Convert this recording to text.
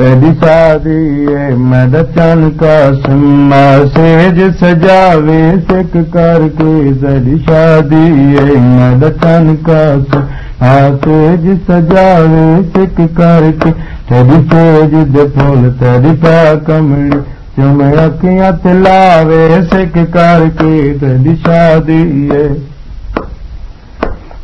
तेरी है मैं दचन का सुमा सेज सजावे सिक करके तेरी शादी है मैं दचन का सुमा सेज सजावे सिक करके तेरी सेज दे फूल तेरी पा कमड़ी चुम अखियां तिलावे सिक करके तेरी शादी है